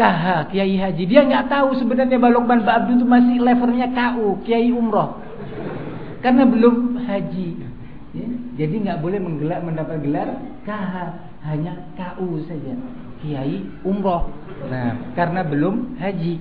KH, Kiai Haji. Dia nggak tahu sebenarnya Balokban Pak Abdul itu masih levelnya KU, Kiai Umroh. Karena belum haji. Ya, jadi nggak boleh menggelar mendapat gelar KH, hanya KU saja. Kiai Umroh. Nah, karena belum haji.